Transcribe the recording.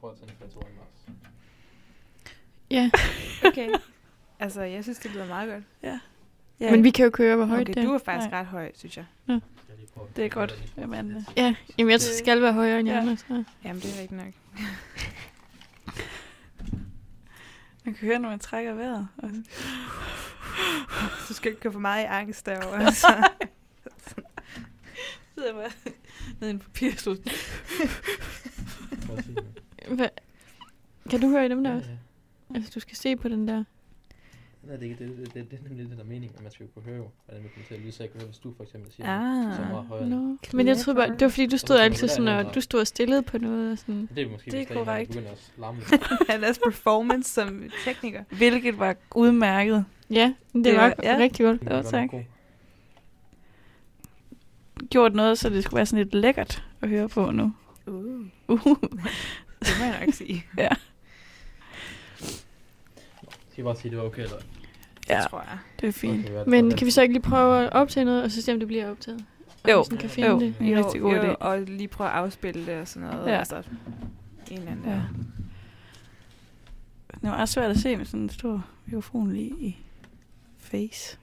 prøve at tænde fatoren også. Ja, Okay. altså, jeg synes, det lyder meget godt. Ja. men vi kan jo køre, hvor højt okay, det er. du er faktisk Nej. ret høj, synes jeg. Jeg lige prøve at- Det er godt, jamen, Ja, jamen jeg Det- skal være højere end Ja. ja. Så. Jamen, det er rigtigt nok. Man kan høre, når man trækker vejret. Og Du skal ikke gå for meget i angst derovre. Altså. sidder jeg bare nede i en papirslud. Prøv at sige det. Hva? Kan du høre dem der Ja, også? ja. Altså, du skal se på den der. Nej, det, det, det, det, det, er nemlig det, der er meningen, at man skal jo kunne høre, jo, hvordan det kommer til at lyde. Så jeg kan høre, hvis du for eksempel siger Ah. så meget højere. No. Men jeg troede bare, det var fordi, du stod altid sådan, og du stod og stillede på noget. Og sådan. Det er måske, Det er korrekt. begynder at larme lidt. Han er performance som tekniker. Hvilket var udmærket. Ja, det, Det var, var- ja. rigtig godt. Jo, godt tak. Gjort noget, så det skulle være sådan lidt lækkert at høre på nu. Uh, Uh. Det må jeg nok sige. Skal jeg bare sige, det var okay, eller? Ja, Det tror jeg. det er fint. Okay, Men kan vi så ikke lige prøve at optage noget, og så se, om det bliver optaget? Og Jo. sådan kan finde Jo. det. Er en rigtig god idé. Og lige prøve at afspille det og sådan noget. Ja. Altså, en eller anden Ja. ja. Det var meget svært at se med sådan en stor mikrofon lige i face.